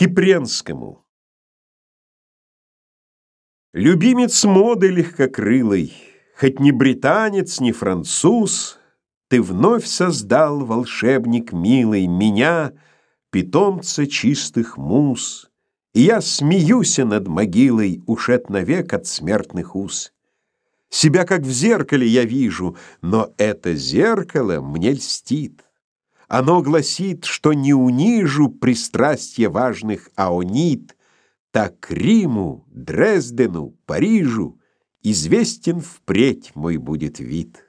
Кипренскому Любимец моды легкокрылой, Хоть не британец, не француз, Ты вновь создал, волшебник милый, Меня, питомца чистых муз, И я смеюсь над могилой, Ушед навек от смертных уз. Себя как в зеркале я вижу, Но это зеркало мне льстит. Оно гласит, что не унижу пристрастия важных аонит, так Риму, Дрездену, Парижу известен впредь мой будет вид.